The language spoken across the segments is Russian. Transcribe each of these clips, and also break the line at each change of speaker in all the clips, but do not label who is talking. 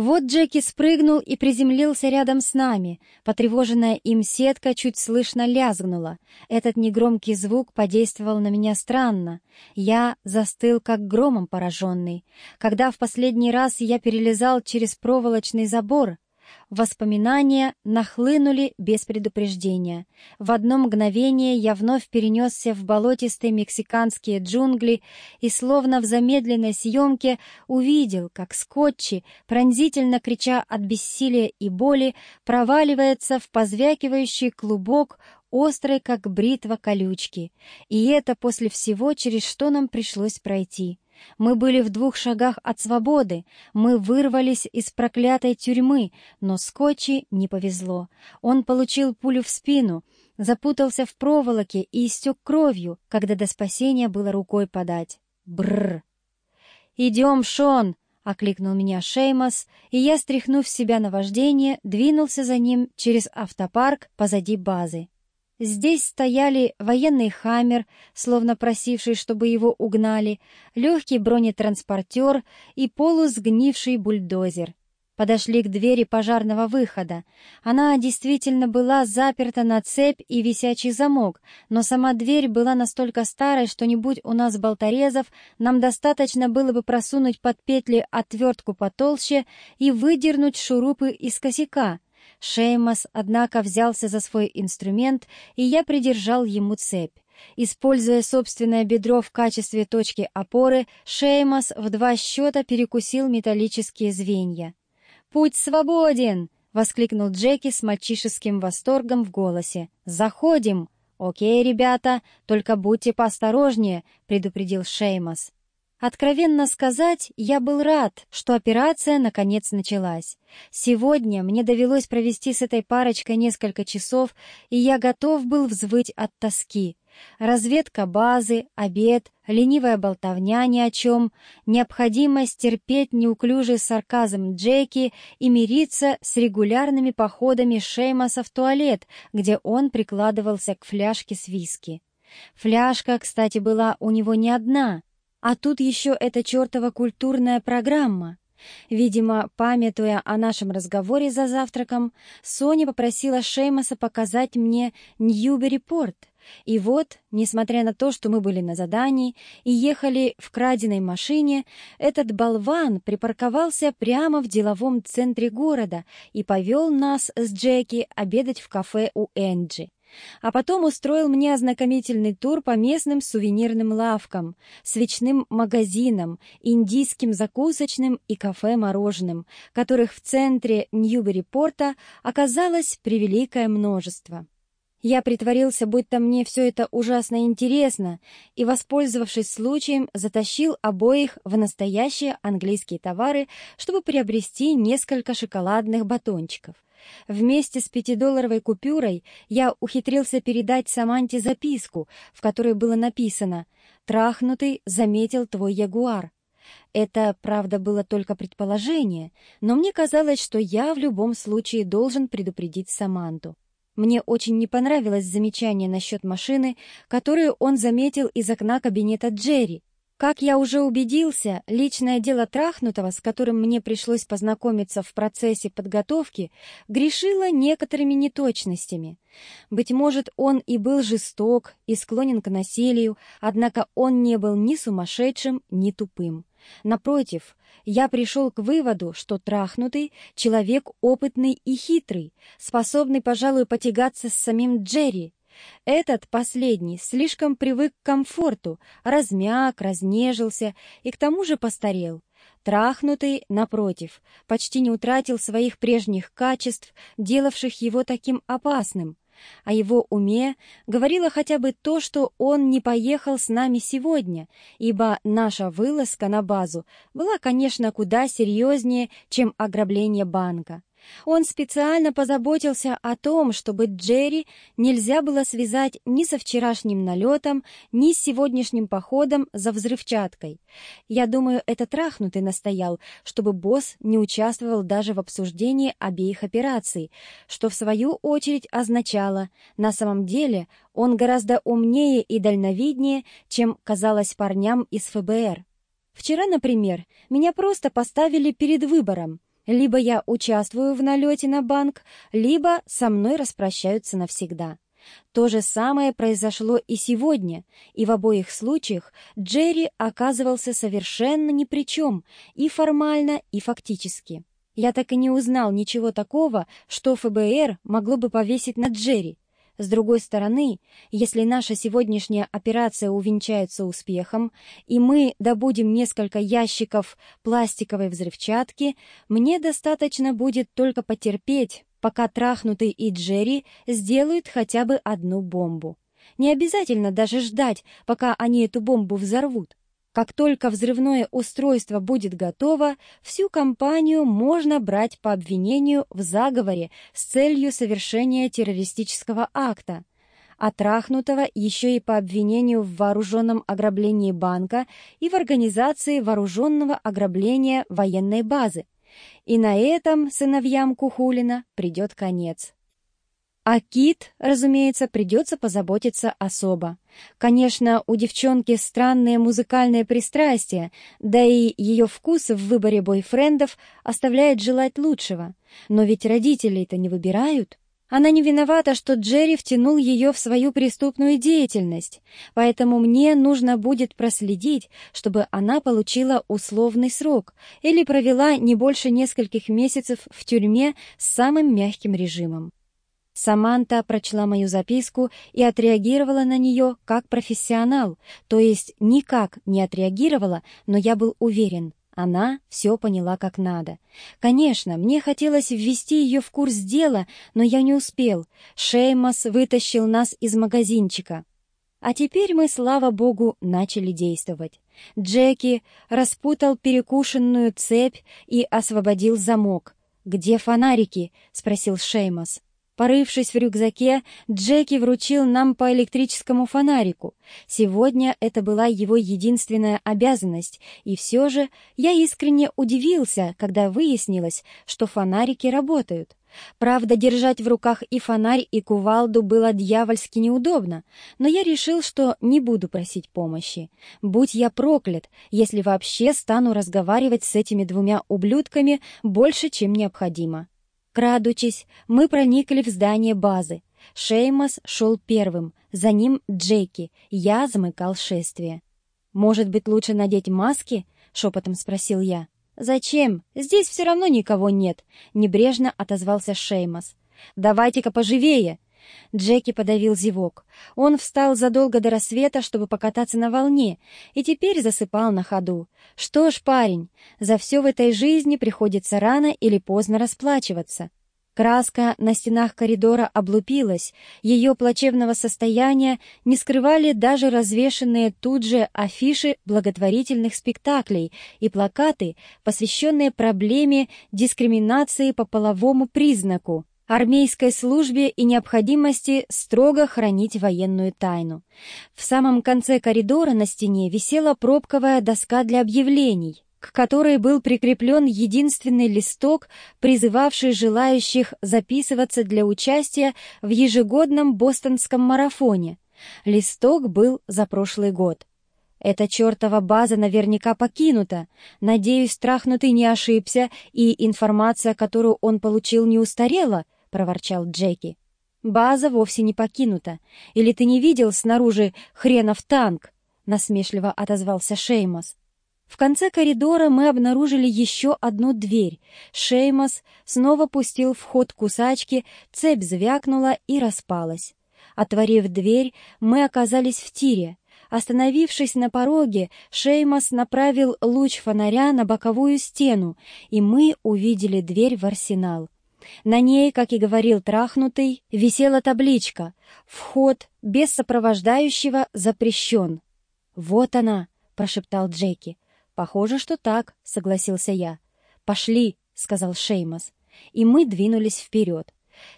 Вот Джеки спрыгнул и приземлился рядом с нами. Потревоженная им сетка чуть слышно лязгнула. Этот негромкий звук подействовал на меня странно. Я застыл, как громом пораженный. Когда в последний раз я перелезал через проволочный забор, Воспоминания нахлынули без предупреждения. В одно мгновение я вновь перенесся в болотистые мексиканские джунгли и, словно в замедленной съемке, увидел, как Скотчи, пронзительно крича от бессилия и боли, проваливается в позвякивающий клубок острой, как бритва колючки. И это после всего, через что нам пришлось пройти. Мы были в двух шагах от свободы, мы вырвались из проклятой тюрьмы, но Скотчи не повезло. Он получил пулю в спину, запутался в проволоке и истек кровью, когда до спасения было рукой подать. Бррр! «Идем, Шон!» — окликнул меня Шеймас, и я, стряхнув себя на вождение, двинулся за ним через автопарк позади базы. Здесь стояли военный «Хаммер», словно просивший, чтобы его угнали, легкий бронетранспортер и полусгнивший бульдозер. Подошли к двери пожарного выхода. Она действительно была заперта на цепь и висячий замок, но сама дверь была настолько старой, что не будь у нас болторезов, нам достаточно было бы просунуть под петли отвертку потолще и выдернуть шурупы из косяка — Шеймас, однако, взялся за свой инструмент, и я придержал ему цепь. Используя собственное бедро в качестве точки опоры, Шеймас в два счета перекусил металлические звенья. «Путь свободен!» — воскликнул Джеки с мальчишеским восторгом в голосе. «Заходим!» «Окей, ребята, только будьте поосторожнее», — предупредил Шеймас. Откровенно сказать, я был рад, что операция наконец началась. Сегодня мне довелось провести с этой парочкой несколько часов, и я готов был взвыть от тоски. Разведка базы, обед, ленивая болтовня ни о чем, необходимость терпеть неуклюжий сарказм Джеки и мириться с регулярными походами Шеймаса в туалет, где он прикладывался к фляжке с виски. Фляжка, кстати, была у него не одна — а тут еще эта чертова культурная программа. Видимо, памятуя о нашем разговоре за завтраком, Соня попросила Шеймаса показать мне Ньюбери-порт. И вот, несмотря на то, что мы были на задании и ехали в краденой машине, этот болван припарковался прямо в деловом центре города и повел нас с Джеки обедать в кафе у Энджи а потом устроил мне ознакомительный тур по местным сувенирным лавкам, свечным магазинам, индийским закусочным и кафе-мороженым, которых в центре Ньюбери-порта оказалось превеликое множество. Я притворился, будто мне все это ужасно интересно, и, воспользовавшись случаем, затащил обоих в настоящие английские товары, чтобы приобрести несколько шоколадных батончиков. Вместе с пятидолларовой купюрой я ухитрился передать Саманте записку, в которой было написано «Трахнутый заметил твой ягуар». Это, правда, было только предположение, но мне казалось, что я в любом случае должен предупредить Саманту. Мне очень не понравилось замечание насчет машины, которую он заметил из окна кабинета Джерри, как я уже убедился, личное дело Трахнутого, с которым мне пришлось познакомиться в процессе подготовки, грешило некоторыми неточностями. Быть может, он и был жесток, и склонен к насилию, однако он не был ни сумасшедшим, ни тупым. Напротив, я пришел к выводу, что Трахнутый — человек опытный и хитрый, способный, пожалуй, потягаться с самим Джерри, этот последний слишком привык к комфорту, размяк, разнежился и к тому же постарел. Трахнутый, напротив, почти не утратил своих прежних качеств, делавших его таким опасным. О его уме говорило хотя бы то, что он не поехал с нами сегодня, ибо наша вылазка на базу была, конечно, куда серьезнее, чем ограбление банка. Он специально позаботился о том, чтобы Джерри нельзя было связать ни со вчерашним налетом, ни с сегодняшним походом за взрывчаткой. Я думаю, это трахнутый настоял, чтобы босс не участвовал даже в обсуждении обеих операций, что в свою очередь означало, на самом деле он гораздо умнее и дальновиднее, чем казалось парням из ФБР. Вчера, например, меня просто поставили перед выбором — Либо я участвую в налете на банк, либо со мной распрощаются навсегда. То же самое произошло и сегодня, и в обоих случаях Джерри оказывался совершенно ни при чем, и формально, и фактически. Я так и не узнал ничего такого, что ФБР могло бы повесить на Джерри. С другой стороны, если наша сегодняшняя операция увенчается успехом, и мы добудем несколько ящиков пластиковой взрывчатки, мне достаточно будет только потерпеть, пока трахнутый и Джерри сделают хотя бы одну бомбу. Не обязательно даже ждать, пока они эту бомбу взорвут. Как только взрывное устройство будет готово, всю компанию можно брать по обвинению в заговоре с целью совершения террористического акта, а трахнутого еще и по обвинению в вооруженном ограблении банка и в организации вооруженного ограбления военной базы. И на этом сыновьям Кухулина придет конец. А Кит, разумеется, придется позаботиться особо. Конечно, у девчонки странные музыкальные пристрастия, да и ее вкус в выборе бойфрендов оставляет желать лучшего. Но ведь родителей-то не выбирают. Она не виновата, что Джерри втянул ее в свою преступную деятельность, поэтому мне нужно будет проследить, чтобы она получила условный срок или провела не больше нескольких месяцев в тюрьме с самым мягким режимом. Саманта прочла мою записку и отреагировала на нее как профессионал, то есть никак не отреагировала, но я был уверен, она все поняла как надо. Конечно, мне хотелось ввести ее в курс дела, но я не успел. Шеймас вытащил нас из магазинчика. А теперь мы, слава богу, начали действовать. Джеки распутал перекушенную цепь и освободил замок. «Где фонарики?» — спросил Шеймас. Порывшись в рюкзаке, Джеки вручил нам по электрическому фонарику. Сегодня это была его единственная обязанность, и все же я искренне удивился, когда выяснилось, что фонарики работают. Правда, держать в руках и фонарь, и кувалду было дьявольски неудобно, но я решил, что не буду просить помощи. Будь я проклят, если вообще стану разговаривать с этими двумя ублюдками больше, чем необходимо. Крадучись, мы проникли в здание базы. Шеймас шел первым, за ним Джеки, я замыкал шествие. «Может быть, лучше надеть маски?» — шепотом спросил я. «Зачем? Здесь все равно никого нет», — небрежно отозвался Шеймас. «Давайте-ка поживее!» Джеки подавил зевок. Он встал задолго до рассвета, чтобы покататься на волне, и теперь засыпал на ходу. Что ж, парень, за все в этой жизни приходится рано или поздно расплачиваться. Краска на стенах коридора облупилась, ее плачевного состояния не скрывали даже развешенные тут же афиши благотворительных спектаклей и плакаты, посвященные проблеме дискриминации по половому признаку армейской службе и необходимости строго хранить военную тайну. В самом конце коридора на стене висела пробковая доска для объявлений, к которой был прикреплен единственный листок, призывавший желающих записываться для участия в ежегодном бостонском марафоне. Листок был за прошлый год. Эта чертова база наверняка покинута. Надеюсь, страхнутый не ошибся, и информация, которую он получил, не устарела —— проворчал Джеки. «База вовсе не покинута. Или ты не видел снаружи хренов танк?» — насмешливо отозвался Шеймос. В конце коридора мы обнаружили еще одну дверь. Шеймос снова пустил в ход кусачки, цепь звякнула и распалась. Отворив дверь, мы оказались в тире. Остановившись на пороге, Шеймос направил луч фонаря на боковую стену, и мы увидели дверь в арсенал. На ней, как и говорил трахнутый, висела табличка «Вход без сопровождающего запрещен». «Вот она!» — прошептал Джеки. «Похоже, что так», — согласился я. «Пошли», — сказал Шеймос. И мы двинулись вперед.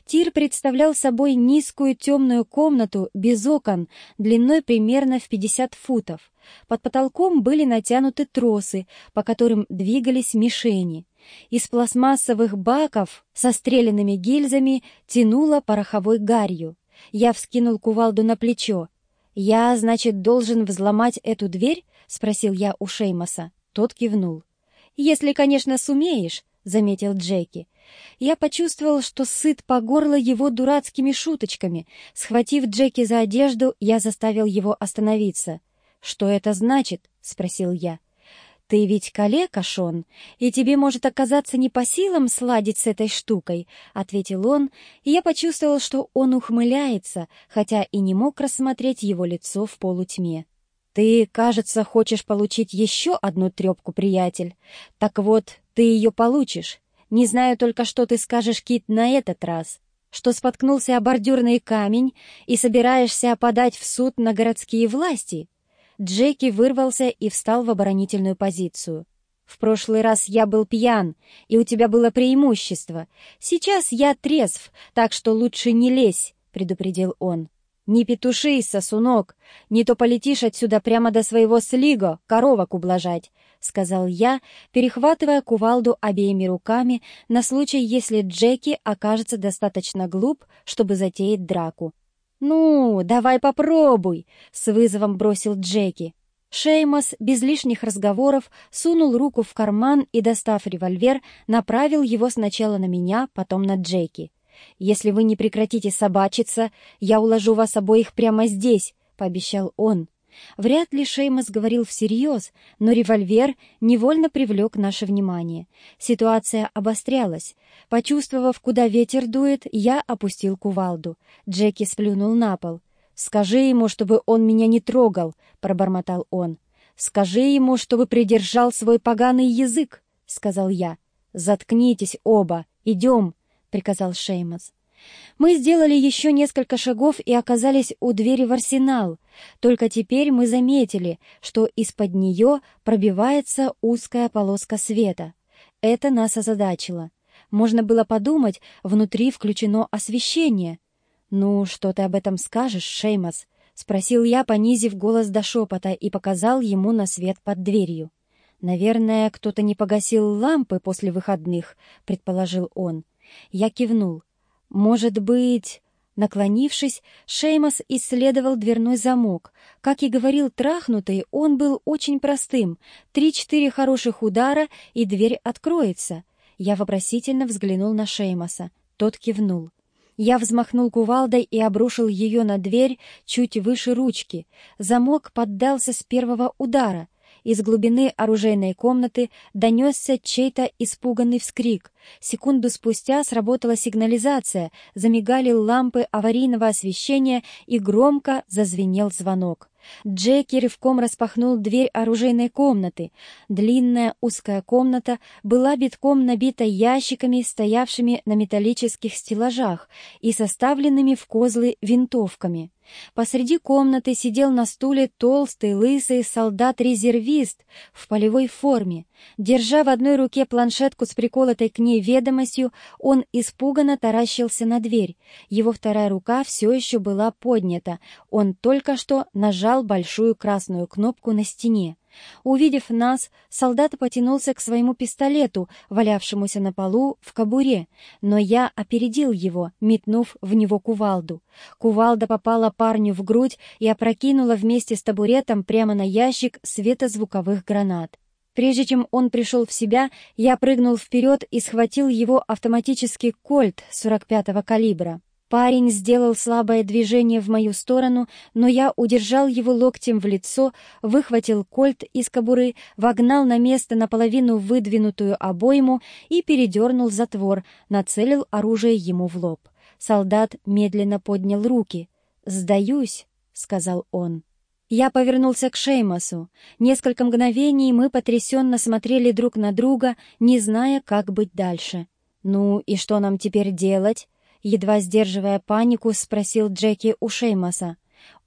Тир представлял собой низкую темную комнату без окон, длиной примерно в 50 футов. Под потолком были натянуты тросы, по которым двигались мишени. Из пластмассовых баков со стрелянными гильзами тянуло пороховой гарью. Я вскинул кувалду на плечо. «Я, значит, должен взломать эту дверь?» — спросил я у Шеймоса. Тот кивнул. «Если, конечно, сумеешь», —— заметил Джеки. Я почувствовал, что сыт по горло его дурацкими шуточками. Схватив Джеки за одежду, я заставил его остановиться. «Что это значит?» — спросил я. «Ты ведь калека, Шон, и тебе может оказаться не по силам сладить с этой штукой», — ответил он, и я почувствовал, что он ухмыляется, хотя и не мог рассмотреть его лицо в полутьме. «Ты, кажется, хочешь получить еще одну трепку, приятель. Так вот, ты ее получишь. Не знаю только, что ты скажешь, Кит, на этот раз. Что споткнулся о бордюрный камень и собираешься подать в суд на городские власти?» Джеки вырвался и встал в оборонительную позицию. «В прошлый раз я был пьян, и у тебя было преимущество. Сейчас я трезв, так что лучше не лезь», — предупредил он. «Не петушись, сосунок, не то полетишь отсюда прямо до своего слиго, коровок ублажать», — сказал я, перехватывая кувалду обеими руками на случай, если Джеки окажется достаточно глуп, чтобы затеять драку. «Ну, давай попробуй!» — с вызовом бросил Джеки. Шеймос без лишних разговоров сунул руку в карман и, достав револьвер, направил его сначала на меня, потом на Джеки. «Если вы не прекратите собачиться, я уложу вас обоих прямо здесь», — пообещал он. Вряд ли Шеймос говорил всерьез, но револьвер невольно привлек наше внимание. Ситуация обострялась. Почувствовав, куда ветер дует, я опустил кувалду. Джеки сплюнул на пол. «Скажи ему, чтобы он меня не трогал», — пробормотал он. «Скажи ему, чтобы придержал свой поганый язык», — сказал я. «Заткнитесь оба, идем», — приказал Шеймос. Мы сделали еще несколько шагов и оказались у двери в арсенал. Только теперь мы заметили, что из-под нее пробивается узкая полоска света. Это нас озадачило. Можно было подумать, внутри включено освещение. «Ну, что ты об этом скажешь, Шеймас?» — спросил я, понизив голос до шепота, и показал ему на свет под дверью. «Наверное, кто-то не погасил лампы после выходных», — предположил он. Я кивнул. «Может быть...» Наклонившись, Шеймос исследовал дверной замок. Как и говорил трахнутый, он был очень простым. Три-четыре хороших удара, и дверь откроется. Я вопросительно взглянул на Шеймоса. Тот кивнул. Я взмахнул кувалдой и обрушил ее на дверь чуть выше ручки. Замок поддался с первого удара. Из глубины оружейной комнаты донесся чей-то испуганный вскрик. Секунду спустя сработала сигнализация, замигали лампы аварийного освещения и громко зазвенел звонок. Джеки рывком распахнул дверь оружейной комнаты. Длинная узкая комната была битком набита ящиками, стоявшими на металлических стеллажах и составленными в козлы винтовками. Посреди комнаты сидел на стуле толстый, лысый солдат-резервист в полевой форме. Держа в одной руке планшетку с приколотой к ней ведомостью, он испуганно таращился на дверь. Его вторая рука все еще была поднята. Он только что нажал большую красную кнопку на стене. Увидев нас, солдат потянулся к своему пистолету, валявшемуся на полу в кобуре, но я опередил его, метнув в него кувалду. Кувалда попала парню в грудь и опрокинула вместе с табуретом прямо на ящик светозвуковых гранат. Прежде чем он пришел в себя, я прыгнул вперед и схватил его автоматический кольт 45-го калибра. Парень сделал слабое движение в мою сторону, но я удержал его локтем в лицо, выхватил кольт из кобуры, вогнал на место наполовину выдвинутую обойму и передернул затвор, нацелил оружие ему в лоб. Солдат медленно поднял руки. «Сдаюсь», — сказал он. Я повернулся к Шеймасу. Несколько мгновений мы потрясенно смотрели друг на друга, не зная, как быть дальше. «Ну и что нам теперь делать?» Едва сдерживая панику, спросил Джеки у Шеймаса.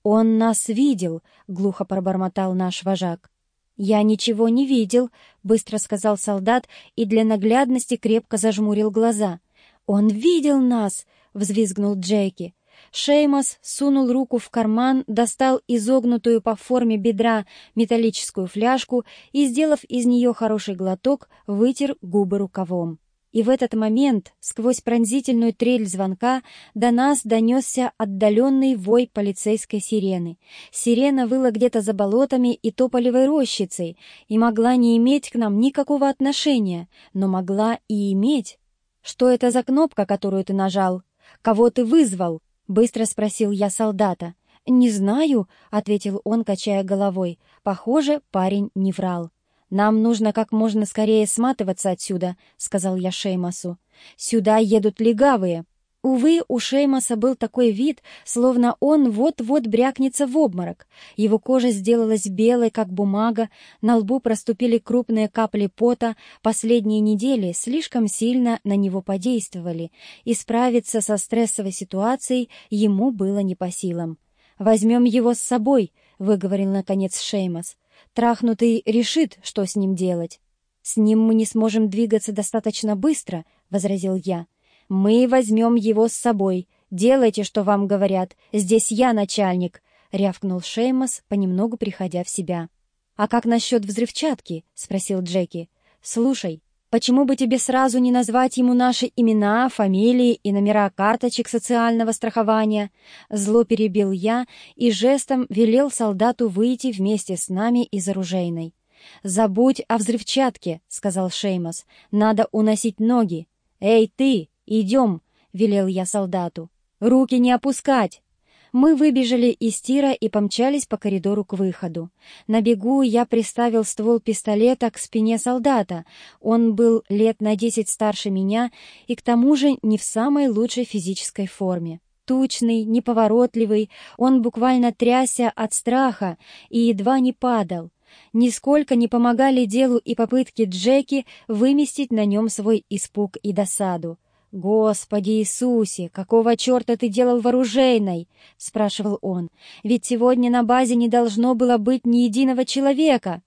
«Он нас видел», — глухо пробормотал наш вожак. «Я ничего не видел», — быстро сказал солдат и для наглядности крепко зажмурил глаза. «Он видел нас!» — взвизгнул Джеки. Шеймос сунул руку в карман, достал изогнутую по форме бедра металлическую фляжку и, сделав из нее хороший глоток, вытер губы рукавом. И в этот момент, сквозь пронзительную трель звонка, до нас донесся отдаленный вой полицейской сирены. Сирена выла где-то за болотами и тополевой рощицей, и могла не иметь к нам никакого отношения, но могла и иметь. «Что это за кнопка, которую ты нажал? Кого ты вызвал?» — быстро спросил я солдата. «Не знаю», — ответил он, качая головой. Похоже, парень не врал. «Нам нужно как можно скорее сматываться отсюда», — сказал я Шеймасу. «Сюда едут легавые». Увы, у Шеймаса был такой вид, словно он вот-вот брякнется в обморок. Его кожа сделалась белой, как бумага, на лбу проступили крупные капли пота, последние недели слишком сильно на него подействовали, и справиться со стрессовой ситуацией ему было не по силам. «Возьмем его с собой», — выговорил наконец Шеймас. Трахнутый решит, что с ним делать. «С ним мы не сможем двигаться достаточно быстро», — возразил я. «Мы возьмем его с собой. Делайте, что вам говорят. Здесь я начальник», — рявкнул Шеймос, понемногу приходя в себя. «А как насчет взрывчатки?» — спросил Джеки. «Слушай, Почему бы тебе сразу не назвать ему наши имена, фамилии и номера карточек социального страхования?» Зло перебил я и жестом велел солдату выйти вместе с нами из оружейной. «Забудь о взрывчатке», — сказал Шеймос. «Надо уносить ноги». «Эй, ты, идем», — велел я солдату. «Руки не опускать!» Мы выбежали из тира и помчались по коридору к выходу. На бегу я приставил ствол пистолета к спине солдата. Он был лет на десять старше меня и к тому же не в самой лучшей физической форме. Тучный, неповоротливый, он буквально трясся от страха и едва не падал. Нисколько не помогали делу и попытки Джеки выместить на нем свой испуг и досаду. «Господи Иисусе, какого черта ты делал в оружейной?» — спрашивал он. «Ведь сегодня на базе не должно было быть ни единого человека».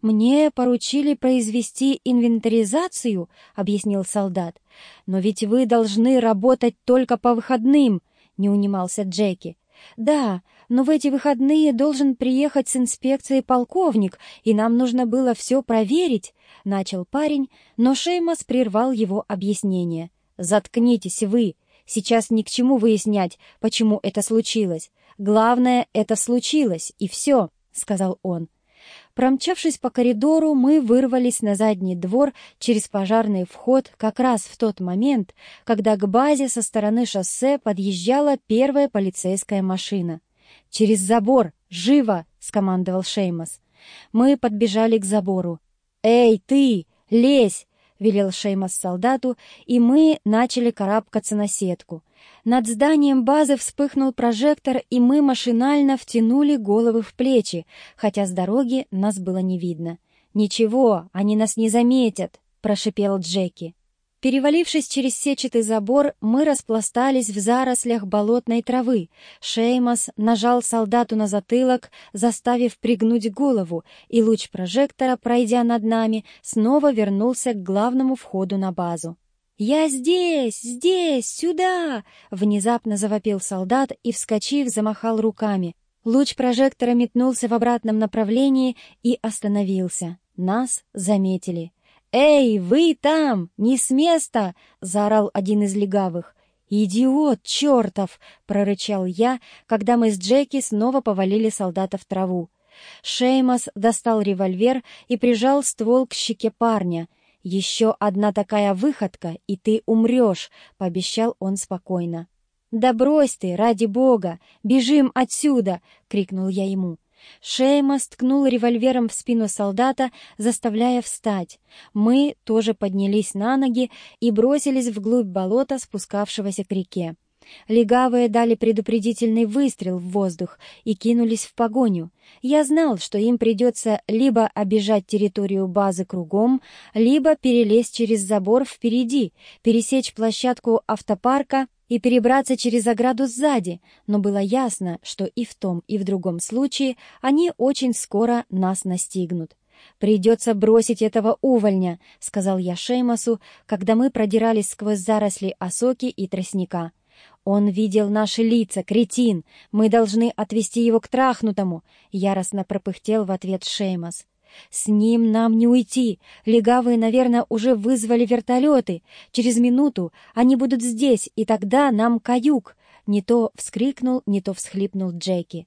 «Мне поручили произвести инвентаризацию», — объяснил солдат. «Но ведь вы должны работать только по выходным», — не унимался Джеки. «Да, но в эти выходные должен приехать с инспекцией полковник, и нам нужно было все проверить», — начал парень, но Шеймас прервал его объяснение. «Заткнитесь вы! Сейчас ни к чему выяснять, почему это случилось. Главное, это случилось, и все», — сказал он. Промчавшись по коридору, мы вырвались на задний двор через пожарный вход как раз в тот момент, когда к базе со стороны шоссе подъезжала первая полицейская машина. «Через забор! Живо!» — скомандовал Шеймос. Мы подбежали к забору. «Эй, ты! Лезь! — велел Шеймас солдату, и мы начали карабкаться на сетку. Над зданием базы вспыхнул прожектор, и мы машинально втянули головы в плечи, хотя с дороги нас было не видно. «Ничего, они нас не заметят», — прошипел Джеки. Перевалившись через сетчатый забор, мы распластались в зарослях болотной травы. Шеймас нажал солдату на затылок, заставив пригнуть голову, и луч прожектора, пройдя над нами, снова вернулся к главному входу на базу. «Я здесь! Здесь! Сюда!» — внезапно завопил солдат и, вскочив, замахал руками. Луч прожектора метнулся в обратном направлении и остановился. Нас заметили. «Эй, вы там! Не с места!» — заорал один из легавых. «Идиот чертов!» — прорычал я, когда мы с Джеки снова повалили солдата в траву. Шеймас достал револьвер и прижал ствол к щеке парня. «Еще одна такая выходка, и ты умрешь», — пообещал он спокойно. «Да брось ты, ради бога! Бежим отсюда!» — крикнул я ему. Шейма сткнул револьвером в спину солдата, заставляя встать. Мы тоже поднялись на ноги и бросились вглубь болота, спускавшегося к реке. Легавые дали предупредительный выстрел в воздух и кинулись в погоню. Я знал, что им придется либо обижать территорию базы кругом, либо перелезть через забор впереди, пересечь площадку автопарка и перебраться через ограду сзади, но было ясно, что и в том, и в другом случае они очень скоро нас настигнут. «Придется бросить этого увольня», — сказал я Шеймасу, когда мы продирались сквозь заросли осоки и тростника. «Он видел наши лица, кретин! Мы должны отвести его к трахнутому!» — яростно пропыхтел в ответ Шеймас. «С ним нам не уйти. Легавые, наверное, уже вызвали вертолеты. Через минуту они будут здесь, и тогда нам каюк!» Не то вскрикнул, не то всхлипнул Джеки.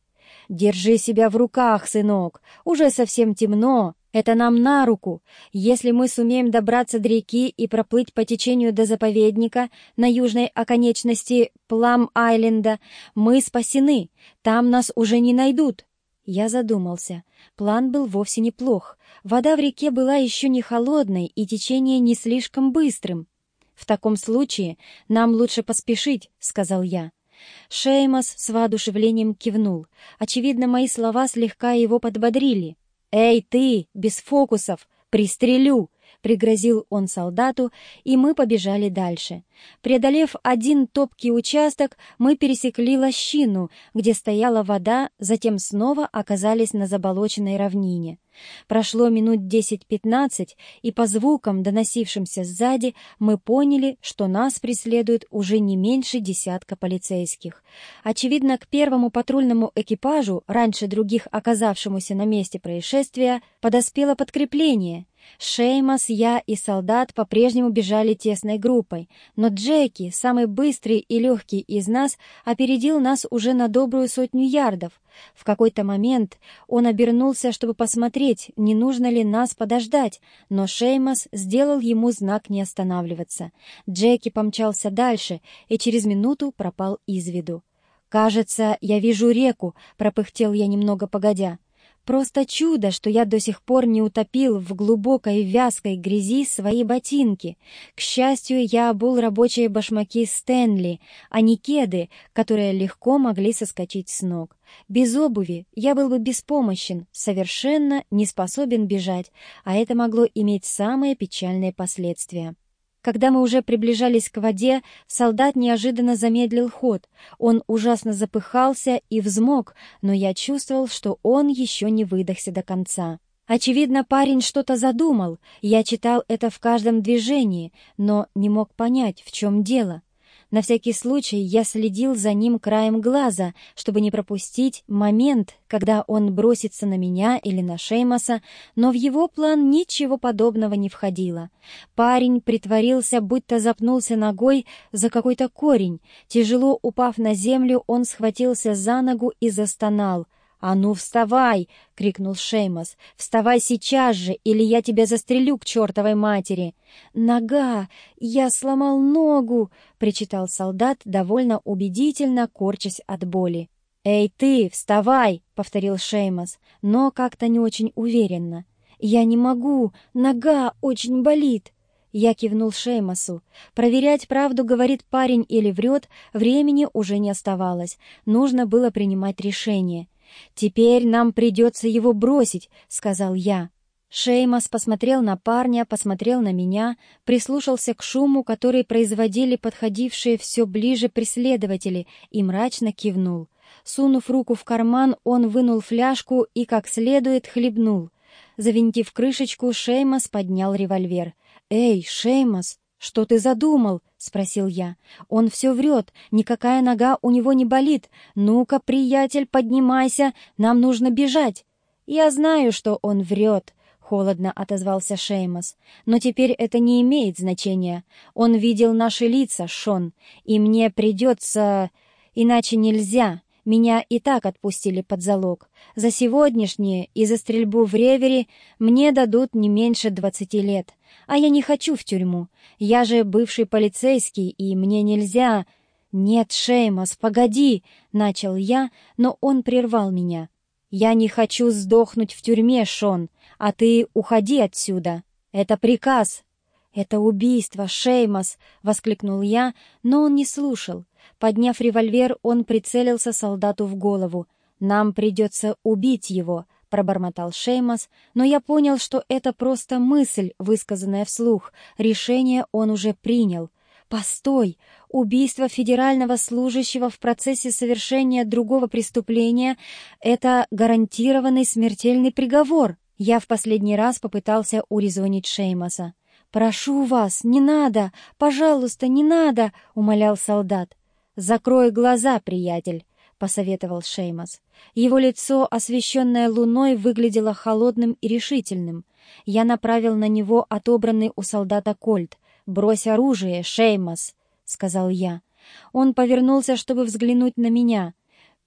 «Держи себя в руках, сынок. Уже совсем темно. Это нам на руку. Если мы сумеем добраться до реки и проплыть по течению до заповедника на южной оконечности Плам-Айленда, мы спасены. Там нас уже не найдут. Я задумался. План был вовсе неплох. Вода в реке была еще не холодной и течение не слишком быстрым. «В таком случае нам лучше поспешить», — сказал я. Шеймас с воодушевлением кивнул. Очевидно, мои слова слегка его подбодрили. «Эй, ты, без фокусов! Пристрелю!» — пригрозил он солдату, и мы побежали дальше. Преодолев один топкий участок, мы пересекли лощину, где стояла вода, затем снова оказались на заболоченной равнине. Прошло минут десять-пятнадцать, и по звукам, доносившимся сзади, мы поняли, что нас преследует уже не меньше десятка полицейских. Очевидно, к первому патрульному экипажу, раньше других оказавшемуся на месте происшествия, подоспело подкрепление. Шеймас, я и солдат по-прежнему бежали тесной группой, но Джеки, самый быстрый и легкий из нас, опередил нас уже на добрую сотню ярдов. В какой-то момент он обернулся, чтобы посмотреть, не нужно ли нас подождать, но Шеймас сделал ему знак не останавливаться. Джеки помчался дальше и через минуту пропал из виду. «Кажется, я вижу реку», — пропыхтел я немного погодя. Просто чудо, что я до сих пор не утопил в глубокой вязкой грязи свои ботинки. К счастью, я обул рабочие башмаки Стэнли, а не кеды, которые легко могли соскочить с ног. Без обуви я был бы беспомощен, совершенно не способен бежать, а это могло иметь самые печальные последствия. Когда мы уже приближались к воде, солдат неожиданно замедлил ход. Он ужасно запыхался и взмок, но я чувствовал, что он еще не выдохся до конца. Очевидно, парень что-то задумал. Я читал это в каждом движении, но не мог понять, в чем дело. На всякий случай я следил за ним краем глаза, чтобы не пропустить момент, когда он бросится на меня или на Шеймаса, но в его план ничего подобного не входило. Парень притворился, будто запнулся ногой за какой-то корень. Тяжело упав на землю, он схватился за ногу и застонал — «А ну, вставай!» — крикнул Шеймос. «Вставай сейчас же, или я тебя застрелю к чертовой матери!» «Нога! Я сломал ногу!» — причитал солдат, довольно убедительно корчась от боли. «Эй, ты, вставай!» — повторил Шеймос, но как-то не очень уверенно. «Я не могу! Нога очень болит!» Я кивнул Шеймосу. Проверять, правду говорит парень или врет, времени уже не оставалось. Нужно было принимать решение. «Теперь нам придется его бросить», — сказал я. Шеймас посмотрел на парня, посмотрел на меня, прислушался к шуму, который производили подходившие все ближе преследователи, и мрачно кивнул. Сунув руку в карман, он вынул фляжку и как следует хлебнул. Завинтив крышечку, Шеймас поднял револьвер. «Эй, Шеймас, что ты задумал?» — спросил я. «Он все врет, никакая нога у него не болит. Ну-ка, приятель, поднимайся, нам нужно бежать». «Я знаю, что он врет», — холодно отозвался Шеймос. «Но теперь это не имеет значения. Он видел наши лица, Шон, и мне придется... Иначе нельзя. Меня и так отпустили под залог. За сегодняшнее и за стрельбу в ревере мне дадут не меньше двадцати лет. А я не хочу в тюрьму. Я же бывший полицейский, и мне нельзя... «Нет, Шеймос, погоди!» — начал я, но он прервал меня. «Я не хочу сдохнуть в тюрьме, Шон, а ты уходи отсюда. Это приказ!» «Это убийство, Шеймос!» — воскликнул я, но он не слушал. Подняв револьвер, он прицелился солдату в голову. «Нам придется убить его», — пробормотал Шеймос, но я понял, что это просто мысль, высказанная вслух. Решение он уже принял. «Постой! Убийство федерального служащего в процессе совершения другого преступления — это гарантированный смертельный приговор!» Я в последний раз попытался урезонить Шеймоса. «Прошу вас, не надо! Пожалуйста, не надо!» — умолял солдат. «Закрой глаза, приятель!» — посоветовал Шеймас. Его лицо, освещенное луной, выглядело холодным и решительным. Я направил на него отобранный у солдата кольт. «Брось оружие, Шеймас!» — сказал я. Он повернулся, чтобы взглянуть на меня.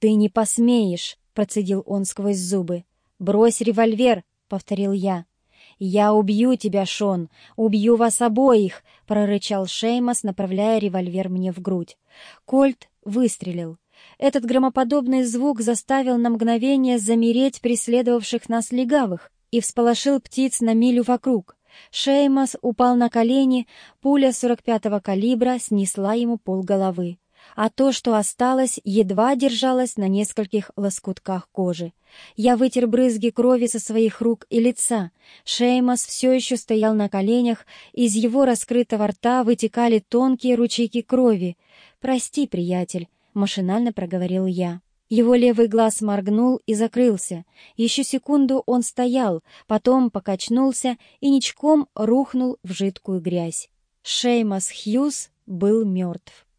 «Ты не посмеешь!» — процедил он сквозь зубы. «Брось револьвер!» — повторил я. «Я убью тебя, Шон! Убью вас обоих!» — прорычал Шеймас, направляя револьвер мне в грудь. Кольт выстрелил. Этот громоподобный звук заставил на мгновение замереть преследовавших нас легавых и всполошил птиц на милю вокруг. Шеймас упал на колени, пуля 45-го калибра снесла ему полголовы а то, что осталось, едва держалось на нескольких лоскутках кожи. Я вытер брызги крови со своих рук и лица. Шеймас все еще стоял на коленях, из его раскрытого рта вытекали тонкие ручейки крови. «Прости, приятель», — машинально проговорил я. Его левый глаз моргнул и закрылся. Еще секунду он стоял, потом покачнулся и ничком рухнул в жидкую грязь. Шеймас Хьюз был мертв.